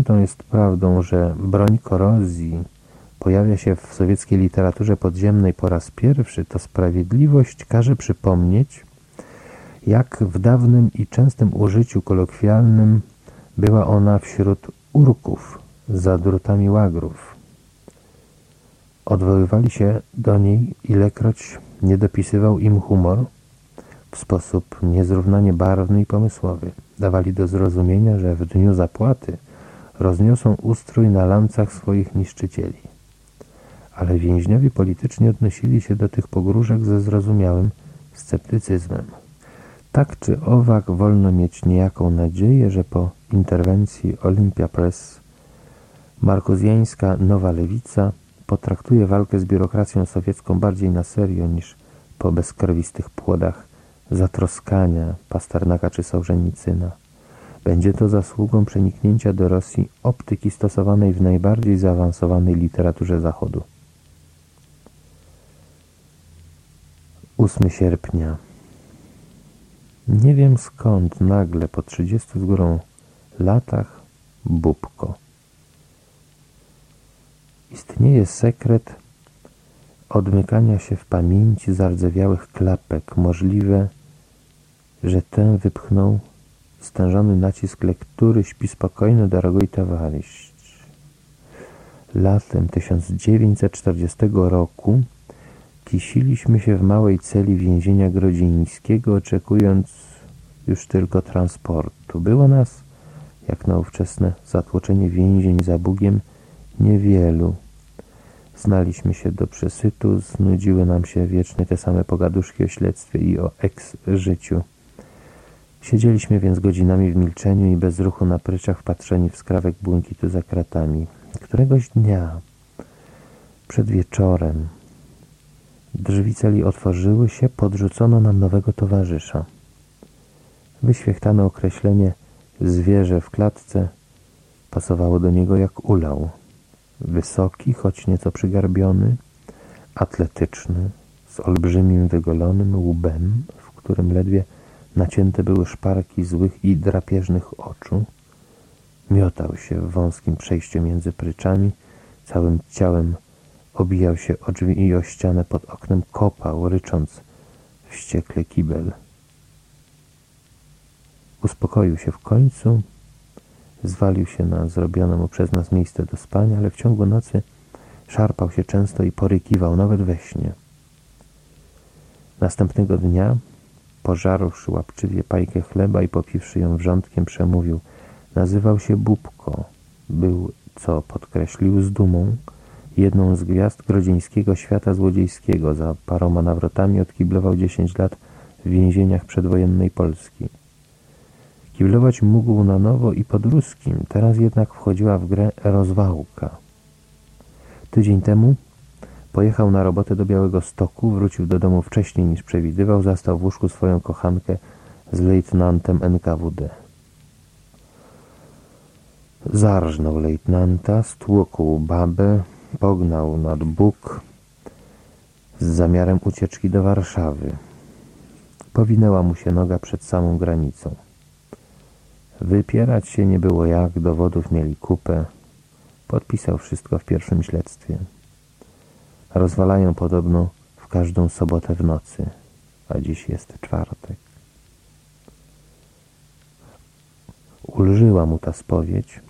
Świętą jest prawdą, że broń korozji pojawia się w sowieckiej literaturze podziemnej po raz pierwszy, to sprawiedliwość każe przypomnieć, jak w dawnym i częstym użyciu kolokwialnym była ona wśród Urków za drutami łagrów. Odwoływali się do niej, ilekroć nie dopisywał im humor w sposób niezrównanie barwny i pomysłowy. Dawali do zrozumienia, że w dniu zapłaty rozniosą ustrój na lancach swoich niszczycieli. Ale więźniowie polityczni odnosili się do tych pogróżek ze zrozumiałym sceptycyzmem. Tak czy owak wolno mieć niejaką nadzieję, że po interwencji Olympia Press markozjańska Nowa Lewica potraktuje walkę z biurokracją sowiecką bardziej na serio niż po bezkrwistych płodach zatroskania Pasternaka czy Sołżenicyna. Będzie to zasługą przeniknięcia do Rosji optyki stosowanej w najbardziej zaawansowanej literaturze Zachodu. 8 sierpnia Nie wiem skąd nagle po 30 z górą latach Bubko. Istnieje sekret odmykania się w pamięci zardzewiałych klapek. Możliwe, że ten wypchnął stężony nacisk lektury Śpi spokojny, drogi towarzysz. Latem 1940 roku kisiliśmy się w małej celi więzienia grodzińskiego, oczekując już tylko transportu. Było nas, jak na ówczesne zatłoczenie więzień za Bugiem, niewielu. Znaliśmy się do przesytu, znudziły nam się wiecznie te same pogaduszki o śledztwie i o eks-życiu. Siedzieliśmy więc godzinami w milczeniu i bez ruchu na pryczach wpatrzeni w skrawek błękitu za kratami. Któregoś dnia, przed wieczorem, drzwi celi otworzyły się, podrzucono nam nowego towarzysza. Wyświechtane określenie zwierzę w klatce pasowało do niego jak ulał. Wysoki, choć nieco przygarbiony, atletyczny, z olbrzymim wygolonym łbem, w którym ledwie Nacięte były szparki złych i drapieżnych oczu. Miotał się w wąskim przejściu między pryczami, całym ciałem obijał się o drzwi i o ścianę pod oknem kopał, rycząc wściekle kibel. Uspokoił się w końcu, zwalił się na zrobione mu przez nas miejsce do spania, ale w ciągu nocy szarpał się często i porykiwał, nawet we śnie. Następnego dnia Pożarłszy łapczywie pajkę chleba i popiwszy ją wrzątkiem, przemówił. Nazywał się Bubko. Był, co podkreślił z dumą, jedną z gwiazd grodzieńskiego świata złodziejskiego. Za paroma nawrotami odkiblował dziesięć lat w więzieniach przedwojennej Polski. Kiblować mógł na nowo i pod ruskim, teraz jednak wchodziła w grę rozwałka. Tydzień temu Pojechał na robotę do Białego Stoku, wrócił do domu wcześniej niż przewidywał, zastał w łóżku swoją kochankę z lejtnantem NKWD. Zarżnął lejtnanta, stłukł babę, pognał nad Bóg z zamiarem ucieczki do Warszawy. Powinęła mu się noga przed samą granicą. Wypierać się nie było jak, dowodów mieli kupę. Podpisał wszystko w pierwszym śledztwie. Rozwalają podobno w każdą sobotę w nocy, a dziś jest czwartek. Ulżyła mu ta spowiedź.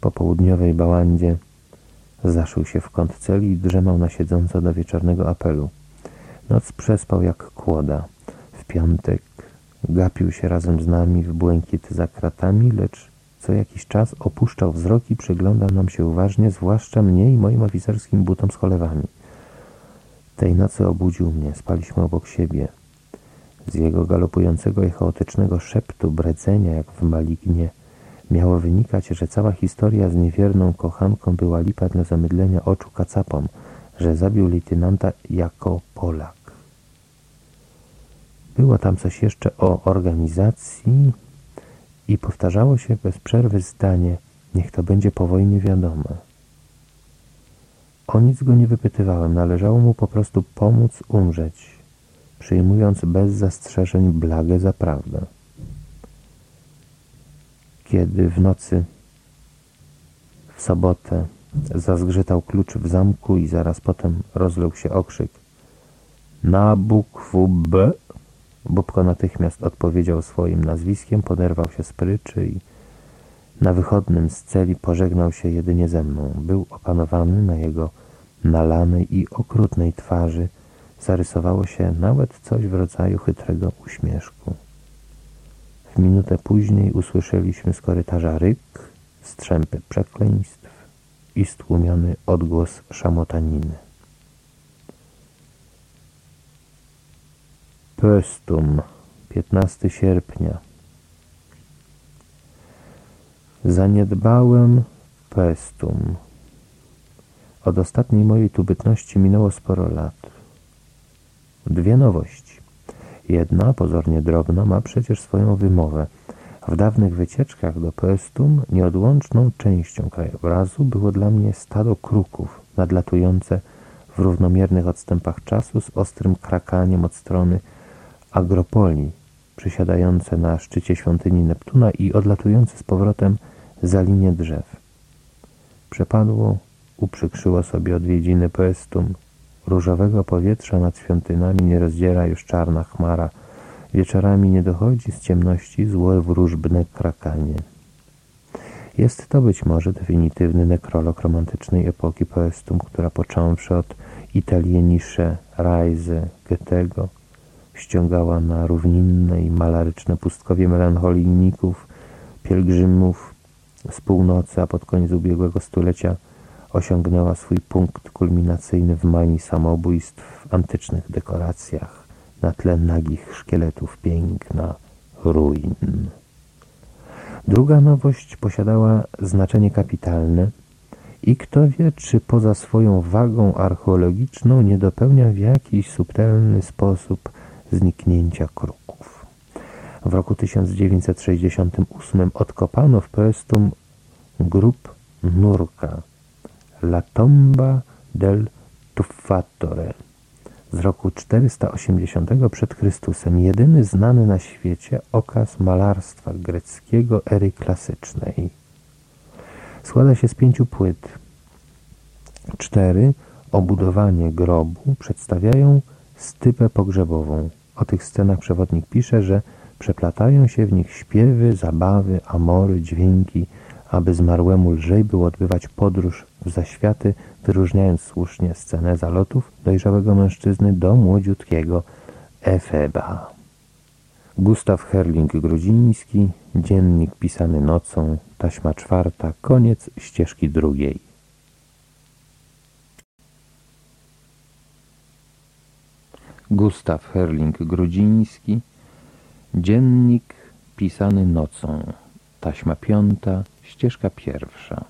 Po południowej bałandzie zaszył się w kąt celi i drzemał na siedząco do wieczornego apelu. Noc przespał jak kłoda. W piątek gapił się razem z nami w błękit za kratami, lecz co jakiś czas opuszczał wzrok i przyglądał nam się uważnie, zwłaszcza mnie i moim oficerskim butom z cholewami. Tej nocy obudził mnie, spaliśmy obok siebie. Z jego galopującego i chaotycznego szeptu, bredzenia jak w malignie, miało wynikać, że cała historia z niewierną kochanką była lipa dla zamydlenia oczu kacapom, że zabił lejtynanta jako Polak. Było tam coś jeszcze o organizacji i powtarzało się bez przerwy zdanie, niech to będzie po wojnie wiadome. O nic go nie wypytywałem, należało mu po prostu pomóc umrzeć, przyjmując bez zastrzeżeń blagę za prawdę. Kiedy w nocy W sobotę zazgrzytał klucz w zamku i zaraz potem rozległ się okrzyk. Na bukwu B. Bubko natychmiast odpowiedział swoim nazwiskiem, poderwał się z pryczy i na wychodnym z celi pożegnał się jedynie ze mną. Był opanowany na jego nalanej i okrutnej twarzy. Zarysowało się nawet coś w rodzaju chytrego uśmieszku. W minutę później usłyszeliśmy z korytarza ryk, strzępy przekleństw i stłumiony odgłos szamotaniny. Pöstum, 15 sierpnia. Zaniedbałem Pöstum. Od ostatniej mojej tubytności minęło sporo lat. Dwie nowości. Jedna, pozornie drobna, ma przecież swoją wymowę. W dawnych wycieczkach do Pöstum nieodłączną częścią krajobrazu było dla mnie stado kruków nadlatujące w równomiernych odstępach czasu z ostrym krakaniem od strony agropolii, przysiadające na szczycie świątyni Neptuna i odlatujące z powrotem za linię drzew. Przepadło, uprzykrzyło sobie odwiedziny Poestum. Różowego powietrza nad świątynami nie rozdziera już czarna chmara. Wieczorami nie dochodzi z ciemności złe wróżbne krakanie. Jest to być może definitywny nekrolog romantycznej epoki Poestum, która począwszy od Italienisze, Reise, Goethego, ściągała na równinne i malaryczne pustkowie melancholijników, pielgrzymów z północy, a pod koniec ubiegłego stulecia osiągnęła swój punkt kulminacyjny w manii samobójstw w antycznych dekoracjach na tle nagich szkieletów piękna ruin. Druga nowość posiadała znaczenie kapitalne i kto wie, czy poza swoją wagą archeologiczną nie dopełnia w jakiś subtelny sposób zniknięcia kruków. W roku 1968 odkopano w Prestum grób nurka La Tomba del Tuffatore z roku 480 przed Chrystusem, jedyny znany na świecie okaz malarstwa greckiego ery klasycznej. Składa się z pięciu płyt. Cztery obudowanie grobu przedstawiają stypę pogrzebową. O tych scenach przewodnik pisze, że przeplatają się w nich śpiewy, zabawy, amory, dźwięki, aby zmarłemu lżej było odbywać podróż w zaświaty, wyróżniając słusznie scenę zalotów dojrzałego mężczyzny do młodziutkiego Efeba. Gustaw Herling-Grudziński, dziennik pisany nocą, taśma czwarta, koniec ścieżki drugiej. Gustaw Herling-Grudziński, dziennik pisany nocą, taśma piąta, ścieżka pierwsza.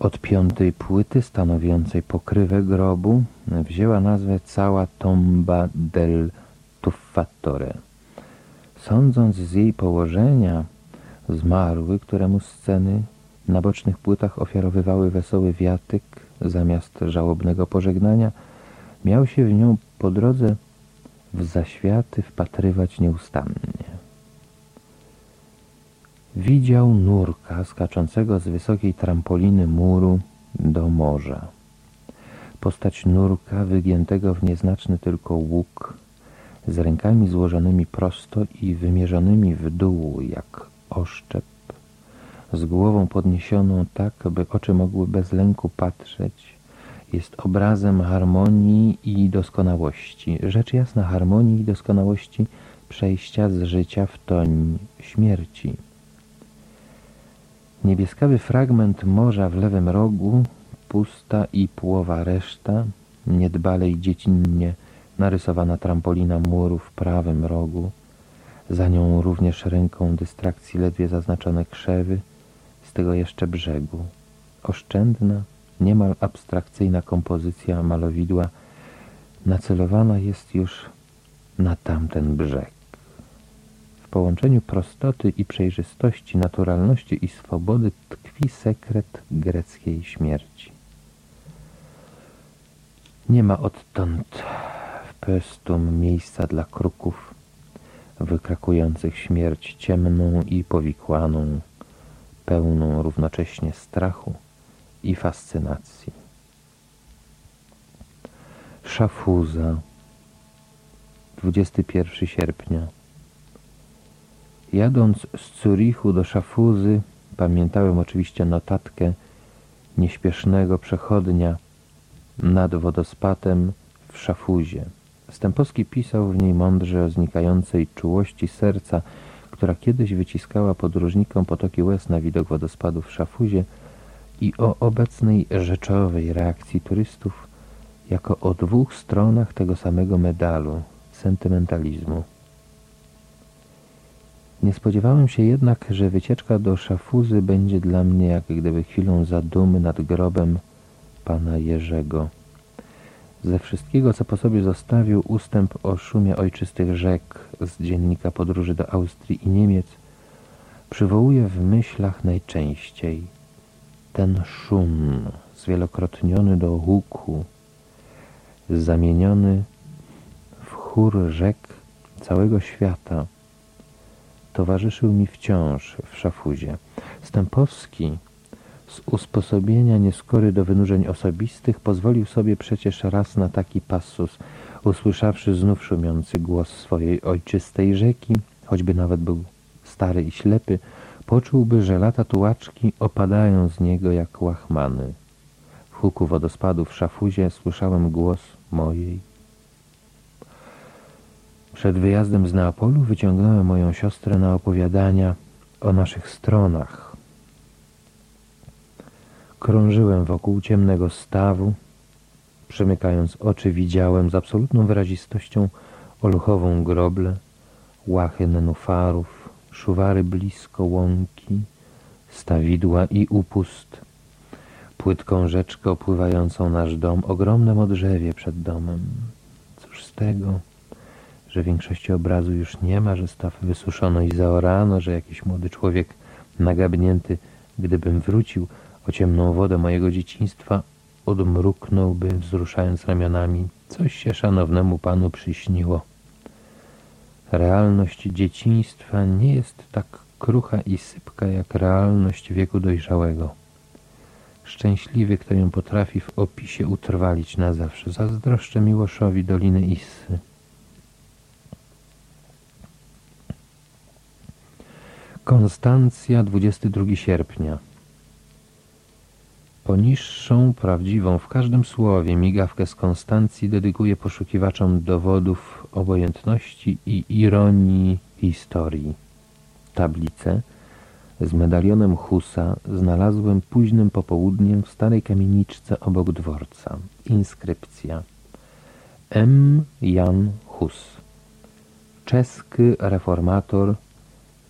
Od piątej płyty stanowiącej pokrywę grobu wzięła nazwę cała tomba del Tuffatore. Sądząc z jej położenia, zmarły, któremu sceny na bocznych płytach ofiarowywały wesoły wiatyk zamiast żałobnego pożegnania, miał się w nią po drodze w zaświaty wpatrywać nieustannie. Widział nurka skaczącego z wysokiej trampoliny muru do morza. Postać nurka wygiętego w nieznaczny tylko łuk, z rękami złożonymi prosto i wymierzonymi w dół jak oszczep, z głową podniesioną tak, by oczy mogły bez lęku patrzeć, jest obrazem harmonii i doskonałości. Rzecz jasna harmonii i doskonałości przejścia z życia w toń śmierci. Niebieskawy fragment morza w lewym rogu, pusta i połowa reszta, niedbale i dziecinnie narysowana trampolina muru w prawym rogu, za nią również ręką dystrakcji ledwie zaznaczone krzewy z tego jeszcze brzegu. Oszczędna, niemal abstrakcyjna kompozycja malowidła. Nacelowana jest już na tamten brzeg połączeniu prostoty i przejrzystości, naturalności i swobody tkwi sekret greckiej śmierci. Nie ma odtąd w Pestum miejsca dla kruków wykrakujących śmierć ciemną i powikłaną, pełną równocześnie strachu i fascynacji. Szafuza 21 sierpnia Jadąc z Zurichu do Szafuzy pamiętałem oczywiście notatkę nieśpiesznego przechodnia nad wodospadem w Szafuzie. Stępowski pisał w niej mądrze o znikającej czułości serca, która kiedyś wyciskała podróżnikom potoki łez na widok wodospadu w Szafuzie i o obecnej rzeczowej reakcji turystów jako o dwóch stronach tego samego medalu sentymentalizmu. Nie spodziewałem się jednak, że wycieczka do Szafuzy będzie dla mnie jak gdyby chwilą zadumy nad grobem pana Jerzego. Ze wszystkiego, co po sobie zostawił ustęp o szumie ojczystych rzek z dziennika podróży do Austrii i Niemiec, przywołuje w myślach najczęściej ten szum zwielokrotniony do huku, zamieniony w chór rzek całego świata, towarzyszył mi wciąż w szafuzie. Stępowski z usposobienia nieskory do wynurzeń osobistych pozwolił sobie przecież raz na taki passus, usłyszawszy znów szumiący głos swojej ojczystej rzeki, choćby nawet był stary i ślepy, poczułby, że lata tułaczki opadają z niego jak łachmany. W huku wodospadu w szafuzie słyszałem głos mojej. Przed wyjazdem z Neapolu wyciągnąłem moją siostrę na opowiadania o naszych stronach. Krążyłem wokół ciemnego stawu, przemykając oczy widziałem z absolutną wyrazistością oluchową groblę, łachy nenufarów, szuwary blisko łąki, stawidła i upust, płytką rzeczkę opływającą nasz dom, ogromne modrzewie przed domem. Cóż z tego, że większości obrazu już nie ma, że staw wysuszono i zaorano, że jakiś młody człowiek nagabnięty, gdybym wrócił o ciemną wodę mojego dzieciństwa, odmruknąłby, wzruszając ramionami. Coś się szanownemu panu przyśniło. Realność dzieciństwa nie jest tak krucha i sypka jak realność wieku dojrzałego. Szczęśliwy, kto ją potrafi w opisie utrwalić na zawsze. Zazdroszczę Miłoszowi Doliny Issy. Konstancja, 22 sierpnia. Poniższą, prawdziwą w każdym słowie migawkę z Konstancji dedykuję poszukiwaczom dowodów obojętności i ironii historii. Tablicę z medalionem Husa znalazłem późnym popołudniem w starej kamieniczce obok dworca. Inskrypcja M. Jan Hus Czeski reformator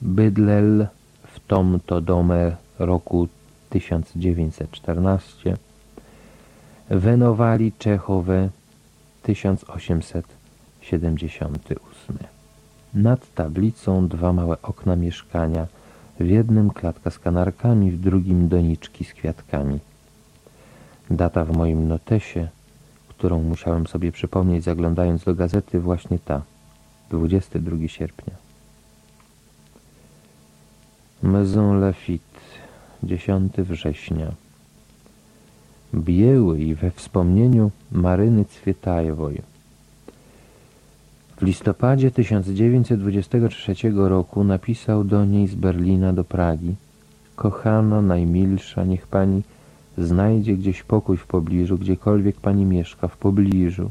Bydlel w tomto domę roku 1914 Wenowali Czechowe 1878 Nad tablicą dwa małe okna mieszkania w jednym klatka z kanarkami, w drugim doniczki z kwiatkami. Data w moim notesie, którą musiałem sobie przypomnieć zaglądając do gazety, właśnie ta, 22 sierpnia. Maison Lafitte, 10 września. Bieły i we wspomnieniu Maryny Cwietajewej. W listopadzie 1923 roku napisał do niej z Berlina do Pragi Kochano, najmilsza, niech pani znajdzie gdzieś pokój w pobliżu, gdziekolwiek pani mieszka, w pobliżu.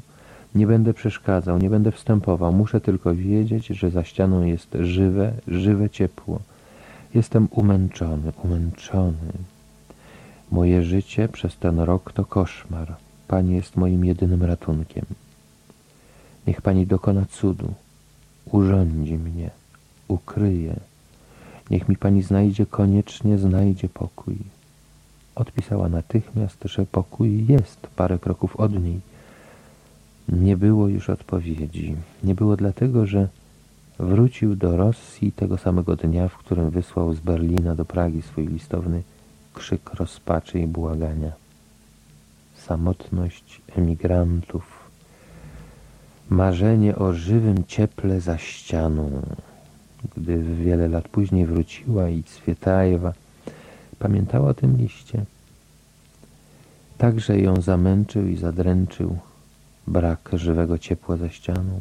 Nie będę przeszkadzał, nie będę wstępował, muszę tylko wiedzieć, że za ścianą jest żywe, żywe ciepło. Jestem umęczony, umęczony. Moje życie przez ten rok to koszmar. Pani jest moim jedynym ratunkiem. Niech Pani dokona cudu, urządzi mnie, ukryje. Niech mi Pani znajdzie, koniecznie znajdzie pokój. Odpisała natychmiast, że pokój jest parę kroków od niej. Nie było już odpowiedzi. Nie było dlatego, że Wrócił do Rosji tego samego dnia, w którym wysłał z Berlina do Pragi swój listowny krzyk rozpaczy i błagania. Samotność emigrantów, marzenie o żywym cieple za ścianą. Gdy wiele lat później wróciła i Cwietajewa Pamiętała o tym liście. Także ją zamęczył i zadręczył brak żywego ciepła za ścianą.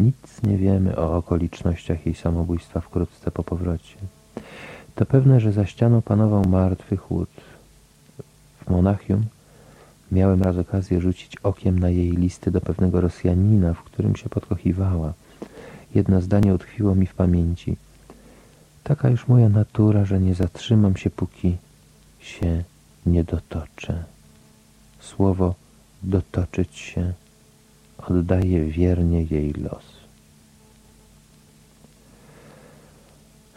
Nic nie wiemy o okolicznościach jej samobójstwa wkrótce po powrocie. To pewne, że za ścianą panował martwy chłód. W Monachium miałem raz okazję rzucić okiem na jej listy do pewnego Rosjanina, w którym się podkochiwała. Jedno zdanie utkwiło mi w pamięci. Taka już moja natura, że nie zatrzymam się, póki się nie dotoczę. Słowo dotoczyć się oddaje wiernie jej los.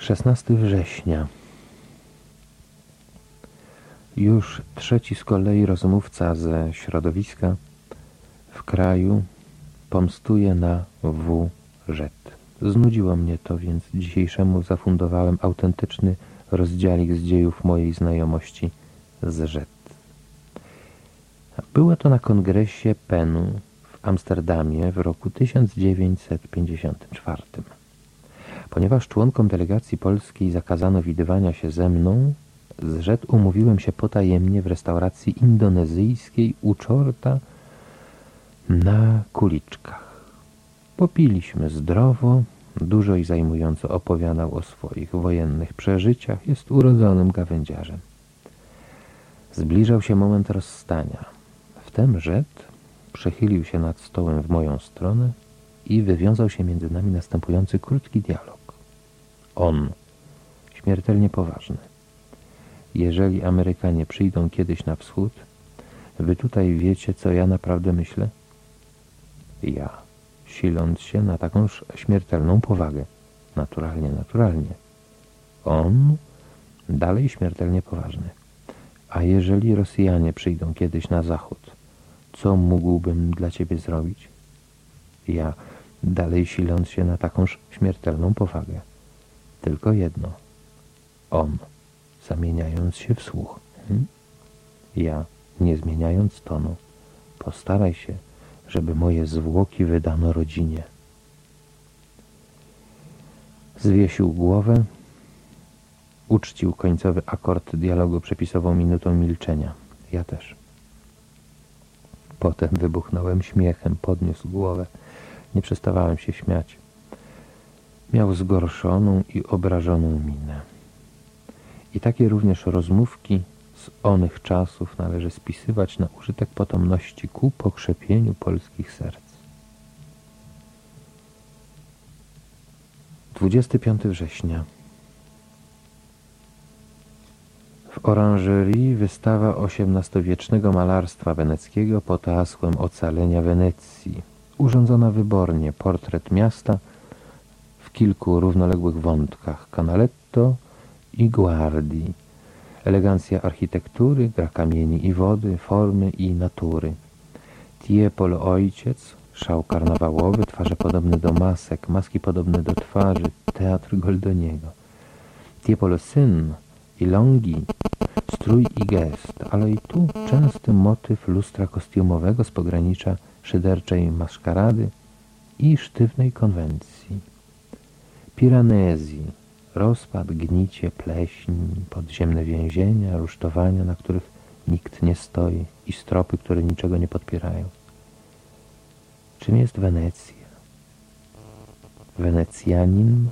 16 września Już trzeci z kolei rozmówca ze środowiska w kraju pomstuje na W. Rzet. Znudziło mnie to, więc dzisiejszemu zafundowałem autentyczny rozdziałik z dziejów mojej znajomości z Rzet. Było to na kongresie PEN-u w Amsterdamie w roku 1954. Ponieważ członkom delegacji polskiej zakazano widywania się ze mną, z Rzet umówiłem się potajemnie w restauracji indonezyjskiej u czorta na kuliczkach. Popiliśmy zdrowo, dużo i zajmująco opowiadał o swoich wojennych przeżyciach, jest urodzonym gawędziarzem. Zbliżał się moment rozstania. Wtem Rzet przechylił się nad stołem w moją stronę i wywiązał się między nami następujący krótki dialog. On, śmiertelnie poważny. Jeżeli Amerykanie przyjdą kiedyś na wschód, wy tutaj wiecie, co ja naprawdę myślę? Ja, siląc się na taką śmiertelną powagę. Naturalnie, naturalnie. On, dalej śmiertelnie poważny. A jeżeli Rosjanie przyjdą kiedyś na zachód, co mógłbym dla ciebie zrobić? Ja, dalej siląc się na takąż śmiertelną powagę. Tylko jedno. On, zamieniając się w słuch. Hmm? Ja, nie zmieniając tonu. Postaraj się, żeby moje zwłoki wydano rodzinie. Zwiesił głowę, uczcił końcowy akord dialogu przepisową minutą milczenia. Ja też. Potem wybuchnąłem śmiechem, podniósł głowę. Nie przestawałem się śmiać. Miał zgorszoną i obrażoną minę. I takie również rozmówki z onych czasów należy spisywać na użytek potomności ku pokrzepieniu polskich serc. 25 września W oranżerii wystawa XVIII-wiecznego malarstwa weneckiego pod hasłem Ocalenia Wenecji. Urządzona wybornie portret miasta kilku równoległych wątkach Canaletto i Guardi. Elegancja architektury, gra kamieni i wody, formy i natury. Tiepolo ojciec, szał karnawałowy, twarze podobne do masek, maski podobne do twarzy, teatr Goldoniego. Tiepolo syn, i longi, strój i gest, ale i tu częsty motyw lustra kostiumowego z pogranicza szyderczej maszkarady i sztywnej konwencji. Piranezji, rozpad, gnicie, pleśń, podziemne więzienia, rusztowania, na których nikt nie stoi i stropy, które niczego nie podpierają. Czym jest Wenecja? Wenecjanin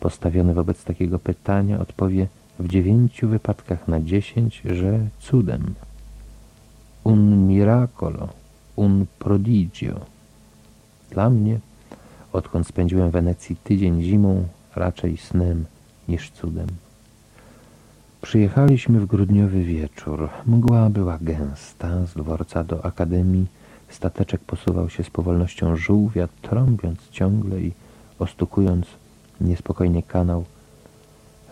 postawiony wobec takiego pytania odpowie w dziewięciu wypadkach na dziesięć, że cudem. Un miracolo, un prodigio. Dla mnie, odkąd spędziłem w Wenecji tydzień zimą, raczej snem niż cudem. Przyjechaliśmy w grudniowy wieczór. Mgła była gęsta. Z dworca do akademii stateczek posuwał się z powolnością żółwia, trąbiąc ciągle i ostukując niespokojnie kanał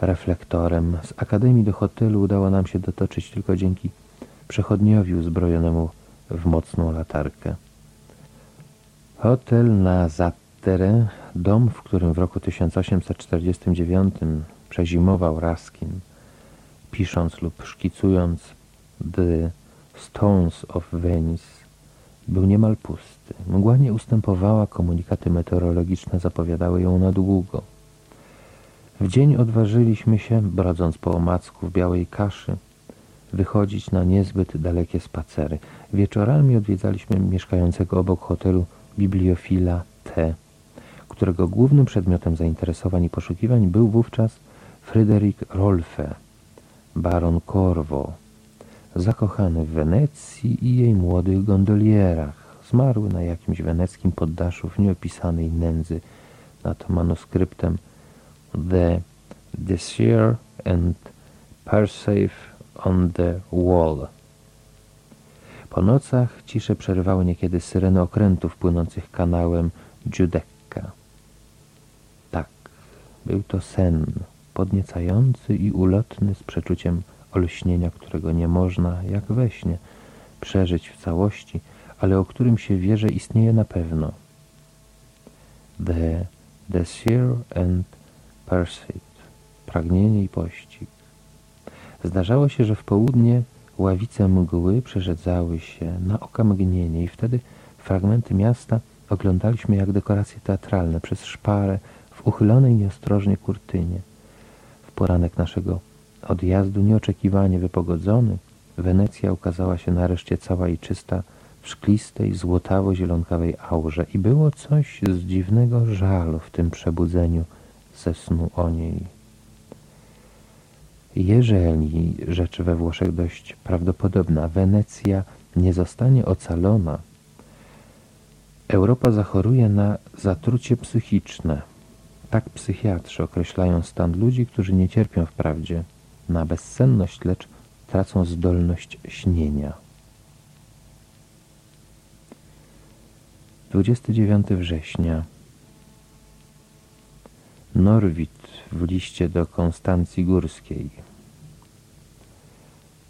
reflektorem. Z akademii do hotelu udało nam się dotoczyć tylko dzięki przechodniowi uzbrojonemu w mocną latarkę. Hotel na Zattere, dom, w którym w roku 1849 przezimował Raskin, pisząc lub szkicując The Stones of Venice, był niemal pusty. Mgła nie ustępowała, komunikaty meteorologiczne zapowiadały ją na długo. W dzień odważyliśmy się, brodząc po omacku w białej kaszy, wychodzić na niezbyt dalekie spacery. Wieczorami odwiedzaliśmy mieszkającego obok hotelu bibliofila T, którego głównym przedmiotem zainteresowań i poszukiwań był wówczas Fryderyk Rolfe, baron Corvo, zakochany w Wenecji i jej młodych gondolierach. Zmarły na jakimś weneckim poddaszu w nieopisanej nędzy nad manuskryptem The Desire and Perseif on the Wall. Po nocach ciszę przerywały niekiedy syreny okrętów płynących kanałem Giudecca. Był to sen, podniecający i ulotny z przeczuciem olśnienia, którego nie można, jak we śnie, przeżyć w całości, ale o którym się wie, że istnieje na pewno. The Desire and Pursuit, pragnienie i pościg. Zdarzało się, że w południe ławice mgły przerzedzały się na okamgnienie i wtedy fragmenty miasta oglądaliśmy jak dekoracje teatralne przez szparę uchylonej nieostrożnie kurtynie. W poranek naszego odjazdu nieoczekiwanie wypogodzony Wenecja ukazała się nareszcie cała i czysta w szklistej, złotawo-zielonkawej aurze i było coś z dziwnego żalu w tym przebudzeniu ze snu o niej. Jeżeli, rzecz we Włoszech dość prawdopodobna, Wenecja nie zostanie ocalona, Europa zachoruje na zatrucie psychiczne. Tak psychiatrzy określają stan ludzi, którzy nie cierpią wprawdzie na bezsenność, lecz tracą zdolność śnienia. 29 września Norwid w liście do Konstancji Górskiej.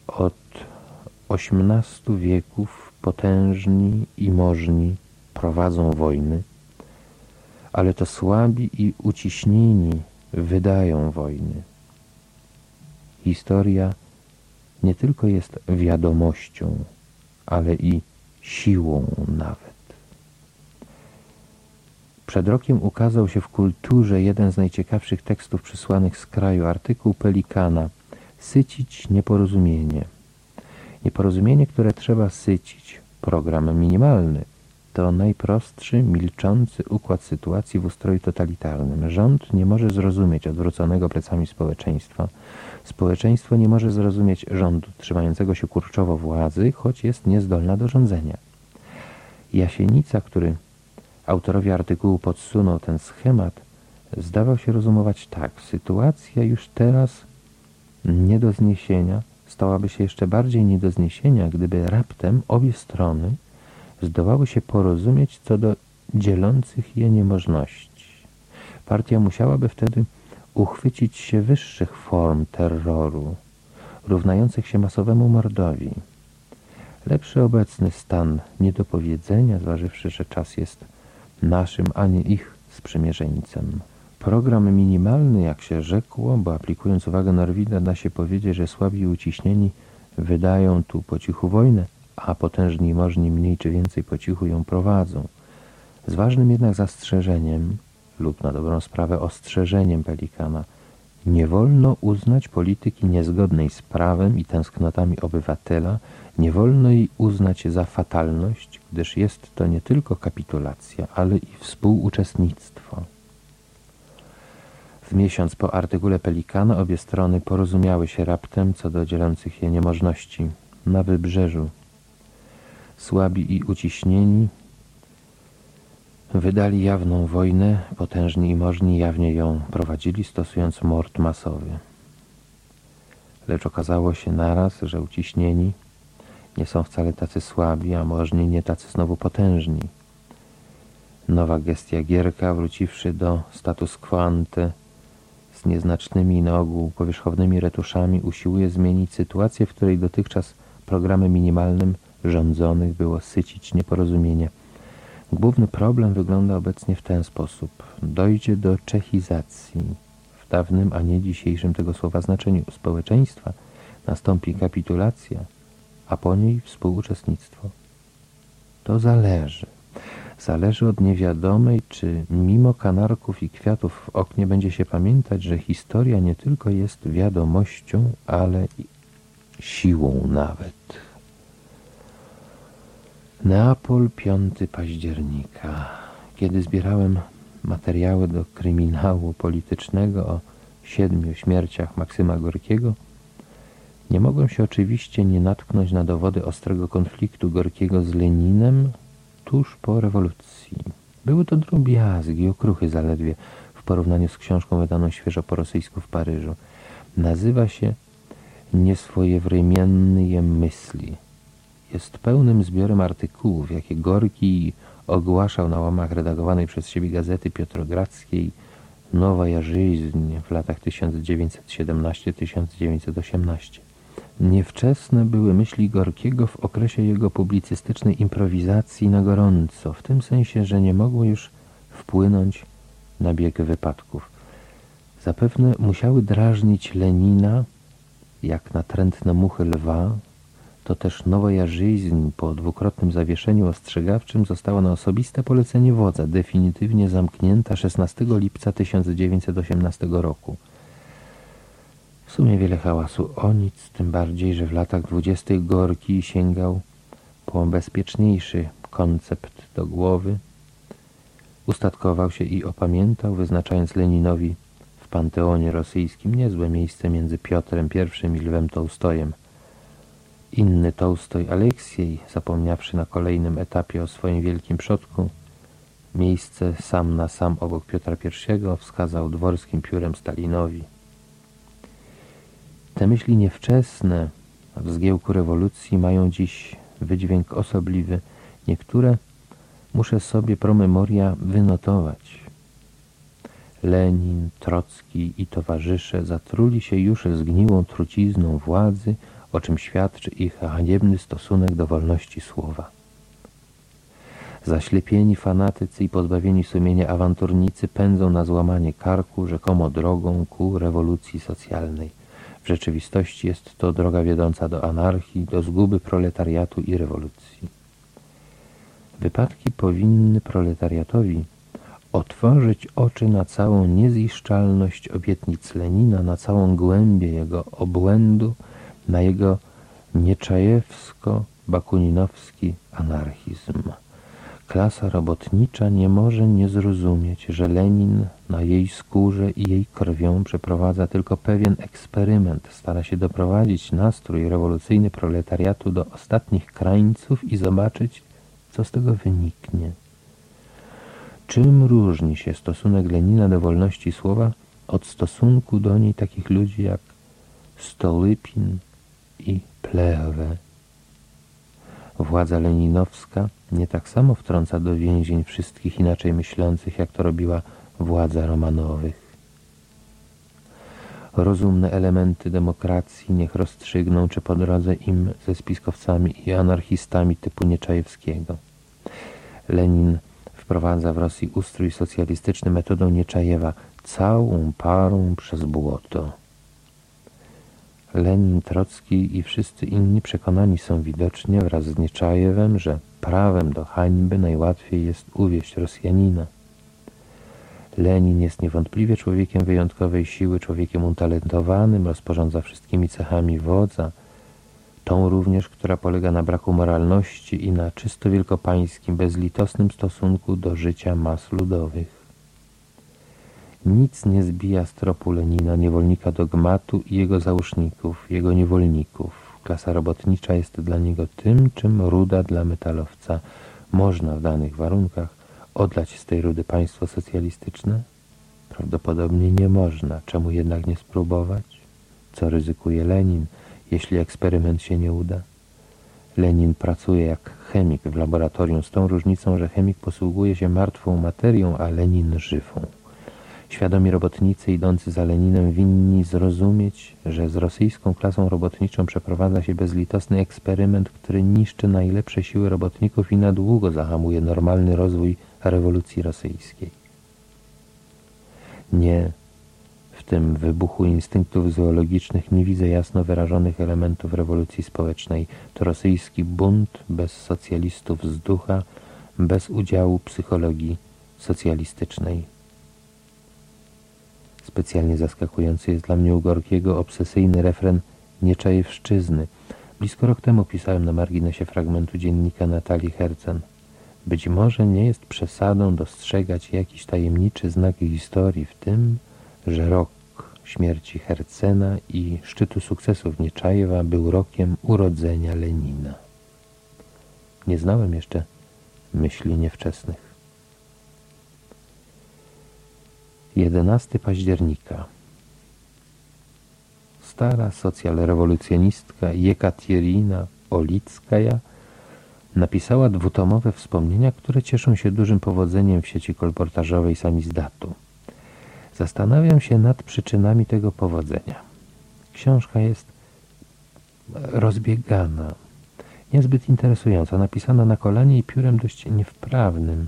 Od osiemnastu wieków potężni i możni prowadzą wojny, ale to słabi i uciśnieni wydają wojny. Historia nie tylko jest wiadomością, ale i siłą nawet. Przed rokiem ukazał się w kulturze jeden z najciekawszych tekstów przysłanych z kraju, artykuł Pelikana Sycić nieporozumienie. Nieporozumienie, które trzeba sycić. Program minimalny. To najprostszy, milczący układ sytuacji w ustroju totalitarnym. Rząd nie może zrozumieć odwróconego plecami społeczeństwa. Społeczeństwo nie może zrozumieć rządu trzymającego się kurczowo władzy, choć jest niezdolna do rządzenia. Jasienica, który autorowi artykułu podsunął ten schemat, zdawał się rozumować tak. Sytuacja już teraz nie do zniesienia stałaby się jeszcze bardziej nie do zniesienia, gdyby raptem obie strony zdołały się porozumieć co do dzielących je niemożności. Partia musiałaby wtedy uchwycić się wyższych form terroru, równających się masowemu mordowi. Lepszy obecny stan nie do powiedzenia, zważywszy, że czas jest naszym, a nie ich sprzymierzeńcem. Program minimalny, jak się rzekło, bo aplikując uwagę Norwida, da się powiedzieć, że słabi uciśnieni wydają tu po cichu wojnę, a potężni możni mniej czy więcej po cichu ją prowadzą. Z ważnym jednak zastrzeżeniem, lub na dobrą sprawę ostrzeżeniem Pelikana, nie wolno uznać polityki niezgodnej z prawem i tęsknotami obywatela, nie wolno jej uznać za fatalność, gdyż jest to nie tylko kapitulacja, ale i współuczestnictwo. W miesiąc po artykule Pelikana obie strony porozumiały się raptem co do dzielących je niemożności na wybrzeżu. Słabi i uciśnieni wydali jawną wojnę, potężni i możni jawnie ją prowadzili, stosując mord masowy. Lecz okazało się naraz, że uciśnieni nie są wcale tacy słabi, a możni nie tacy znowu potężni. Nowa gestia Gierka, wróciwszy do status quo ante, z nieznacznymi na ogół powierzchownymi retuszami usiłuje zmienić sytuację, w której dotychczas programem minimalnym rządzonych było sycić nieporozumienie. Główny problem wygląda obecnie w ten sposób. Dojdzie do czechizacji w dawnym, a nie dzisiejszym tego słowa znaczeniu społeczeństwa. Nastąpi kapitulacja, a po niej współuczestnictwo. To zależy. Zależy od niewiadomej, czy mimo kanarków i kwiatów w oknie będzie się pamiętać, że historia nie tylko jest wiadomością, ale i siłą nawet. Neapol 5 października. Kiedy zbierałem materiały do kryminału politycznego o siedmiu śmierciach Maksyma Gorkiego, nie mogłem się oczywiście nie natknąć na dowody ostrego konfliktu Gorkiego z Leninem tuż po rewolucji. Były to drobiazgi, okruchy zaledwie w porównaniu z książką wydaną świeżo po rosyjsku w Paryżu. Nazywa się Nieswojewremennie myśli. Jest pełnym zbiorem artykułów, jakie Gorki ogłaszał na łamach redagowanej przez siebie gazety piotrogradzkiej Nowa Jarzyźń w latach 1917-1918. Niewczesne były myśli Gorkiego w okresie jego publicystycznej improwizacji na gorąco, w tym sensie, że nie mogły już wpłynąć na bieg wypadków. Zapewne musiały drażnić Lenina, jak natrętne muchy lwa, to też nowa Jarzyźń po dwukrotnym zawieszeniu ostrzegawczym została na osobiste polecenie wodza definitywnie zamknięta 16 lipca 1918 roku. W sumie wiele hałasu o nic, tym bardziej, że w latach dwudziestych Gorki sięgał po bezpieczniejszy koncept do głowy. Ustatkował się i opamiętał, wyznaczając Leninowi w panteonie rosyjskim niezłe miejsce między Piotrem I i Lwem Tołstojem. Inny Tołstoj Aleksiej, zapomniawszy na kolejnym etapie o swoim wielkim przodku, miejsce sam na sam obok Piotra I wskazał dworskim piórem Stalinowi. Te myśli niewczesne w zgiełku rewolucji mają dziś wydźwięk osobliwy. Niektóre muszę sobie promemoria wynotować. Lenin, Trocki i towarzysze zatruli się już zgniłą trucizną władzy, o czym świadczy ich haniebny stosunek do wolności słowa. Zaślepieni fanatycy i pozbawieni sumienia awanturnicy pędzą na złamanie karku rzekomo drogą ku rewolucji socjalnej. W rzeczywistości jest to droga wiodąca do anarchii, do zguby proletariatu i rewolucji. Wypadki powinny proletariatowi otworzyć oczy na całą nieziszczalność obietnic Lenina, na całą głębię jego obłędu, na jego nieczajewsko-bakuninowski anarchizm. Klasa robotnicza nie może nie zrozumieć, że Lenin na jej skórze i jej krwią przeprowadza tylko pewien eksperyment, stara się doprowadzić nastrój rewolucyjny proletariatu do ostatnich krańców i zobaczyć, co z tego wyniknie. Czym różni się stosunek Lenina do wolności słowa od stosunku do niej takich ludzi jak Stolypin i Plewe? Władza leninowska nie tak samo wtrąca do więzień wszystkich inaczej myślących, jak to robiła władza Romanowych. Rozumne elementy demokracji niech rozstrzygną, czy po drodze im ze spiskowcami i anarchistami typu Nieczajewskiego. Lenin wprowadza w Rosji ustrój socjalistyczny metodą Nieczajewa, całą parą przez błoto. Lenin, Trocki i wszyscy inni przekonani są widocznie wraz z Nieczajewem, że prawem do hańby najłatwiej jest uwieść Rosjanina. Lenin jest niewątpliwie człowiekiem wyjątkowej siły, człowiekiem utalentowanym, rozporządza wszystkimi cechami wodza, tą również, która polega na braku moralności i na czysto wielkopańskim, bezlitosnym stosunku do życia mas ludowych. Nic nie zbija z tropu Lenina, niewolnika dogmatu i jego załóżników, jego niewolników. Klasa robotnicza jest dla niego tym, czym ruda dla metalowca. Można w danych warunkach odlać z tej rudy państwo socjalistyczne? Prawdopodobnie nie można. Czemu jednak nie spróbować? Co ryzykuje Lenin, jeśli eksperyment się nie uda? Lenin pracuje jak chemik w laboratorium z tą różnicą, że chemik posługuje się martwą materią, a Lenin żywą. Świadomi robotnicy idący za Leninem winni zrozumieć, że z rosyjską klasą robotniczą przeprowadza się bezlitosny eksperyment, który niszczy najlepsze siły robotników i na długo zahamuje normalny rozwój rewolucji rosyjskiej. Nie, w tym wybuchu instynktów zoologicznych nie widzę jasno wyrażonych elementów rewolucji społecznej. To rosyjski bunt bez socjalistów z ducha, bez udziału psychologii socjalistycznej. Specjalnie zaskakujący jest dla mnie u Gorkiego obsesyjny refren Nieczajewszczyzny. Blisko rok temu pisałem na marginesie fragmentu dziennika Natalii Hercen. Być może nie jest przesadą dostrzegać jakiś tajemniczy znak historii w tym, że rok śmierci Hercena i szczytu sukcesów Nieczajewa był rokiem urodzenia Lenina. Nie znałem jeszcze myśli niewczesnych. 11 października Stara socjalrewolucjonistka Jekatierina Olickaja napisała dwutomowe wspomnienia, które cieszą się dużym powodzeniem w sieci kolportażowej samizdatu. Zastanawiam się nad przyczynami tego powodzenia. Książka jest rozbiegana, niezbyt interesująca, napisana na kolanie i piórem dość niewprawnym,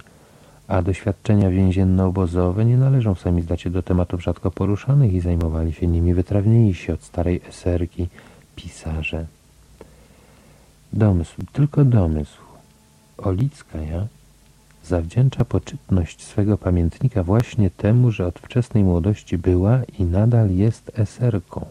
a doświadczenia więzienno-obozowe nie należą w samizdacie do tematów rzadko poruszanych i zajmowali się nimi wytrawniejsi od starej eserki pisarze. Domysł, tylko domysł. Olickaja zawdzięcza poczytność swego pamiętnika właśnie temu, że od wczesnej młodości była i nadal jest eserką.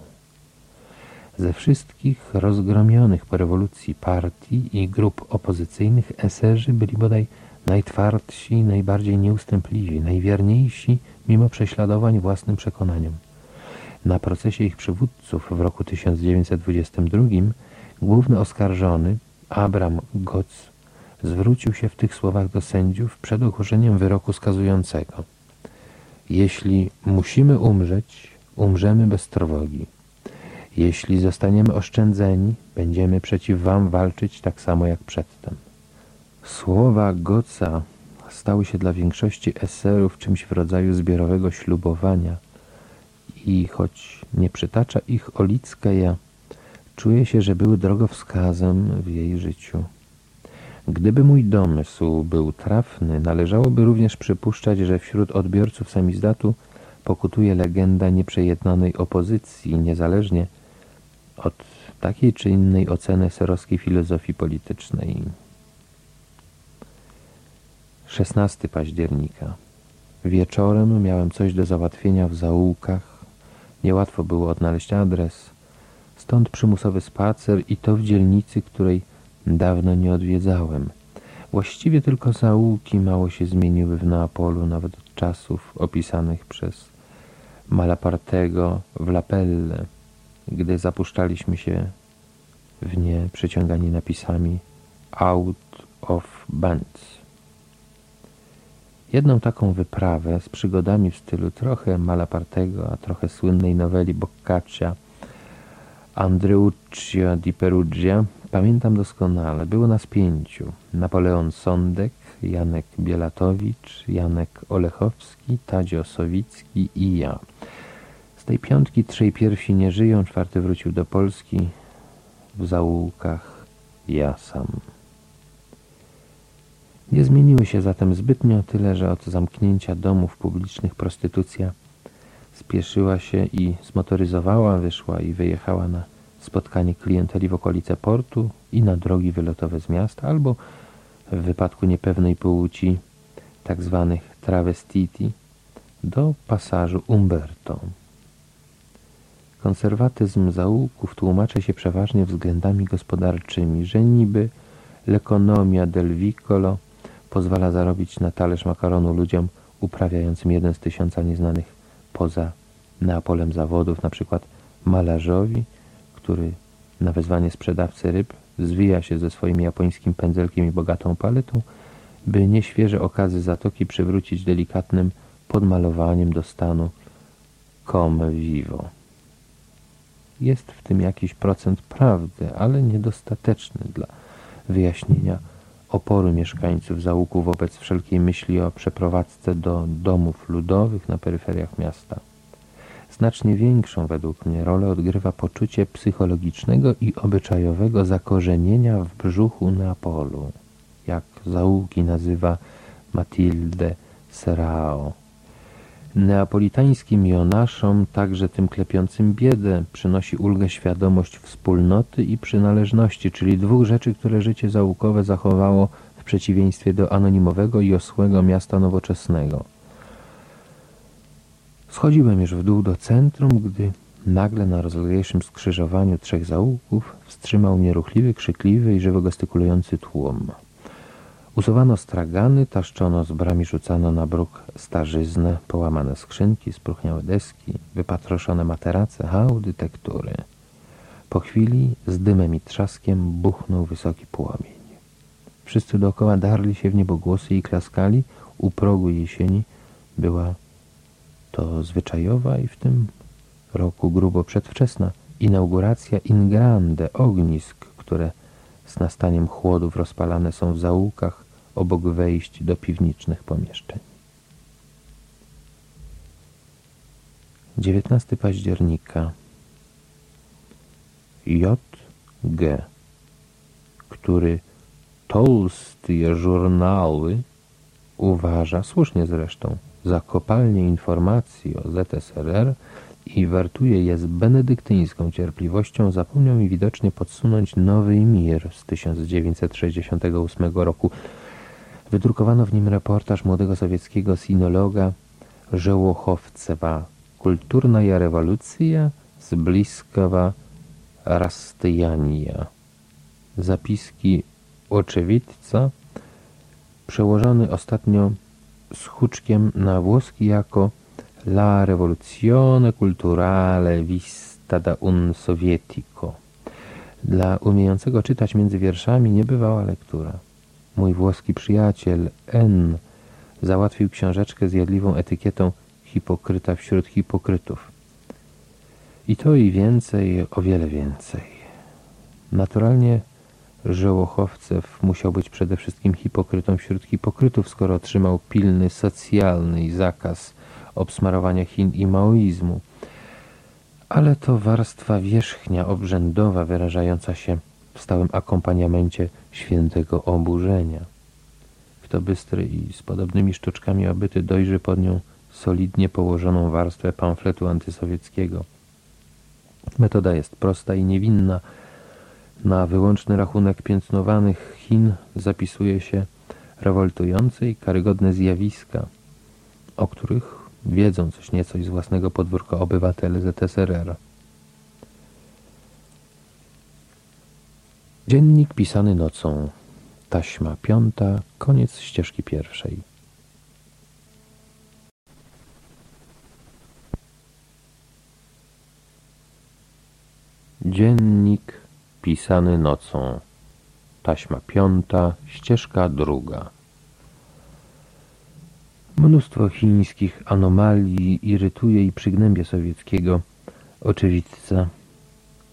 Ze wszystkich rozgromionych po rewolucji partii i grup opozycyjnych eserzy byli bodaj najtwardsi, najbardziej nieustępliwi, najwierniejsi mimo prześladowań własnym przekonaniom. Na procesie ich przywódców w roku 1922 główny oskarżony, Abram Gotz, zwrócił się w tych słowach do sędziów przed ogłoszeniem wyroku skazującego. Jeśli musimy umrzeć, umrzemy bez trwogi. Jeśli zostaniemy oszczędzeni, będziemy przeciw wam walczyć tak samo jak przedtem. Słowa Goca stały się dla większości eserów czymś w rodzaju zbiorowego ślubowania i choć nie przytacza ich Olickaja, czuje się, że były drogowskazem w jej życiu. Gdyby mój domysł był trafny, należałoby również przypuszczać, że wśród odbiorców samizdatu pokutuje legenda nieprzejednanej opozycji, niezależnie od takiej czy innej oceny serowskiej filozofii politycznej. 16 października. Wieczorem miałem coś do załatwienia w zaułkach. Niełatwo było odnaleźć adres. Stąd przymusowy spacer i to w dzielnicy, której Dawno nie odwiedzałem. Właściwie tylko zaułki mało się zmieniły w Neapolu, nawet od czasów opisanych przez Malapartego w Lapelle, gdy zapuszczaliśmy się w nie przyciągani napisami Out of Bands. Jedną taką wyprawę z przygodami w stylu trochę Malapartego, a trochę słynnej noweli Boccaccia Andreuccio di Perugia Pamiętam doskonale, było nas pięciu. Napoleon Sądek, Janek Bielatowicz, Janek Olechowski, Tadzio Sowicki i ja. Z tej piątki trzej pierwsi nie żyją, czwarty wrócił do Polski. W zaułkach ja sam. Nie zmieniły się zatem zbytnio, tyle że od zamknięcia domów publicznych prostytucja spieszyła się i zmotoryzowała, wyszła i wyjechała na spotkanie klienteli w okolice portu i na drogi wylotowe z miasta, albo w wypadku niepewnej płci tzw. Tak travestiti do pasażu Umberto. Konserwatyzm zaułków tłumaczy się przeważnie względami gospodarczymi, że niby l'economia del vicolo pozwala zarobić na talerz makaronu ludziom uprawiającym jeden z tysiąca nieznanych poza Neapolem zawodów, na przykład malarzowi, który na wezwanie sprzedawcy ryb zwija się ze swoim japońskim pędzelkiem i bogatą paletą, by nieświeże okazy zatoki przywrócić delikatnym podmalowaniem do stanu come vivo. Jest w tym jakiś procent prawdy, ale niedostateczny dla wyjaśnienia oporu mieszkańców załuku wobec wszelkiej myśli o przeprowadzce do domów ludowych na peryferiach miasta. Znacznie większą według mnie rolę odgrywa poczucie psychologicznego i obyczajowego zakorzenienia w brzuchu Neapolu, jak zaułki nazywa Matilde Serrao. Neapolitańskim Jonaszom, także tym klepiącym biedę, przynosi ulgę świadomość wspólnoty i przynależności, czyli dwóch rzeczy, które życie zaułkowe zachowało w przeciwieństwie do anonimowego i osłego miasta nowoczesnego. Schodziłem już w dół do centrum, gdy nagle na rozległejszym skrzyżowaniu trzech zaułków wstrzymał mnie ruchliwy, krzykliwy i żywo gestykulujący tłum. Usuwano stragany, taszczono z brami, rzucano na bruk starzyznę, połamane skrzynki, spróchniałe deski, wypatroszone materace, hałdy, tektury. Po chwili z dymem i trzaskiem buchnął wysoki płomień. Wszyscy dookoła darli się w niebogłosy i klaskali. U progu jesieni była to zwyczajowa i w tym roku grubo przedwczesna inauguracja in grande ognisk, które z nastaniem chłodów rozpalane są w zaułkach obok wejść do piwniczych pomieszczeń. 19 października J.G., który tolstie żurnały uważa, słusznie zresztą, za kopalnię informacji o ZSRR i wertuje je z benedyktyńską cierpliwością, zapomniał mi widocznie podsunąć Nowy Mir z 1968 roku. Wydrukowano w nim reportaż młodego sowieckiego sinologa Żełochowcewa Kulturna rewolucja z bliskowa Rastyjania. Zapiski oczywidca przełożony ostatnio z huczkiem na włoski jako La rivoluzione culturale vista da un sovietico. Dla umiejącego czytać między wierszami niebywała lektura. Mój włoski przyjaciel N. załatwił książeczkę z jadliwą etykietą hipokryta wśród hipokrytów. I to i więcej, o wiele więcej. Naturalnie Żołochowcew musiał być przede wszystkim hipokrytą wśród hipokrytów, skoro otrzymał pilny socjalny zakaz obsmarowania Chin i maoizmu. Ale to warstwa wierzchnia, obrzędowa, wyrażająca się w stałym akompaniamencie świętego oburzenia. Kto bystry i z podobnymi sztuczkami obyty dojrzy pod nią solidnie położoną warstwę pamfletu antysowieckiego. Metoda jest prosta i niewinna. Na wyłączny rachunek piętnowanych Chin zapisuje się rewoltujące i karygodne zjawiska, o których wiedzą coś nieco z własnego podwórka obywatele ZSRR. Dziennik pisany nocą. Taśma piąta, koniec ścieżki pierwszej. Dziennik pisany nocą. Taśma piąta, ścieżka druga. Mnóstwo chińskich anomalii irytuje i przygnębia sowieckiego oczywidca.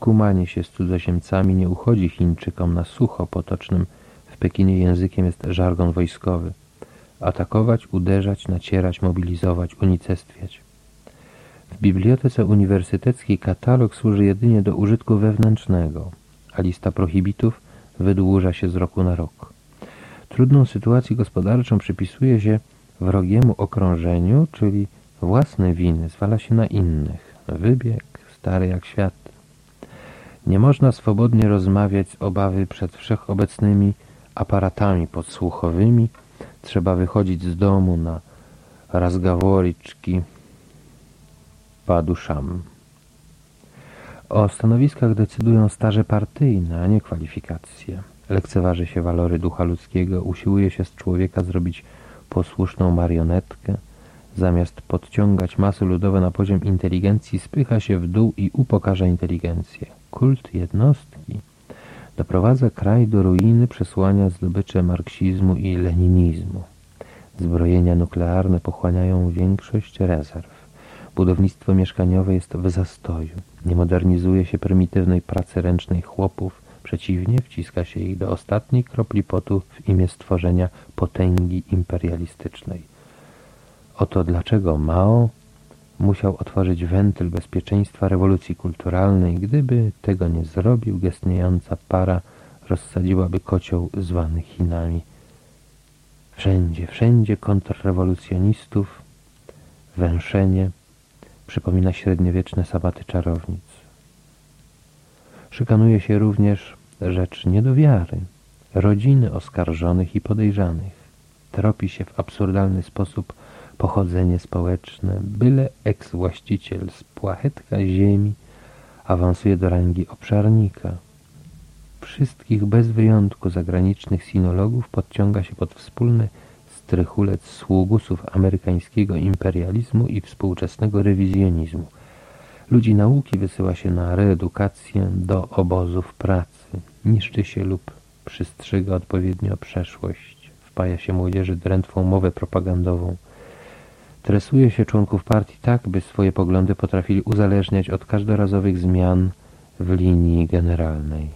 Kumanie się z cudzoziemcami nie uchodzi Chińczykom na sucho potocznym w Pekinie językiem jest żargon wojskowy. Atakować, uderzać, nacierać, mobilizować, unicestwiać. W bibliotece uniwersyteckiej katalog służy jedynie do użytku wewnętrznego, a lista prohibitów wydłuża się z roku na rok. Trudną sytuację gospodarczą przypisuje się wrogiemu okrążeniu, czyli własne winy, zwala się na innych. Wybieg stary jak świat. Nie można swobodnie rozmawiać z obawy przed wszechobecnymi aparatami podsłuchowymi. Trzeba wychodzić z domu na razgaworiczki paduszam. O stanowiskach decydują staże partyjne, a nie kwalifikacje. Lekceważy się walory ducha ludzkiego, usiłuje się z człowieka zrobić posłuszną marionetkę, zamiast podciągać masy ludowe na poziom inteligencji, spycha się w dół i upokarza inteligencję. Kult jednostki doprowadza kraj do ruiny, przesłania zdobycze marksizmu i leninizmu. Zbrojenia nuklearne pochłaniają większość rezerw. Budownictwo mieszkaniowe jest w zastoju. Nie modernizuje się prymitywnej pracy ręcznej chłopów, Przeciwnie, wciska się ich do ostatniej kropli potu w imię stworzenia potęgi imperialistycznej. Oto dlaczego Mao musiał otworzyć wentyl bezpieczeństwa rewolucji kulturalnej. Gdyby tego nie zrobił, gestniejąca para rozsadziłaby kocioł zwany Chinami. Wszędzie, wszędzie kontrrewolucjonistów węszenie przypomina średniowieczne sabaty czarownic. Szykanuje się również rzecz nie do wiary. rodziny oskarżonych i podejrzanych. Tropi się w absurdalny sposób pochodzenie społeczne, byle eks-właściciel z płachetka ziemi awansuje do rangi obszarnika. Wszystkich bez wyjątku zagranicznych sinologów podciąga się pod wspólny strychulec sługusów amerykańskiego imperializmu i współczesnego rewizjonizmu. Ludzi nauki wysyła się na reedukację do obozów pracy, niszczy się lub przystrzyga odpowiednio przeszłość, wpaja się młodzieży drętwą mowę propagandową, Tresuje się członków partii tak, by swoje poglądy potrafili uzależniać od każdorazowych zmian w linii generalnej.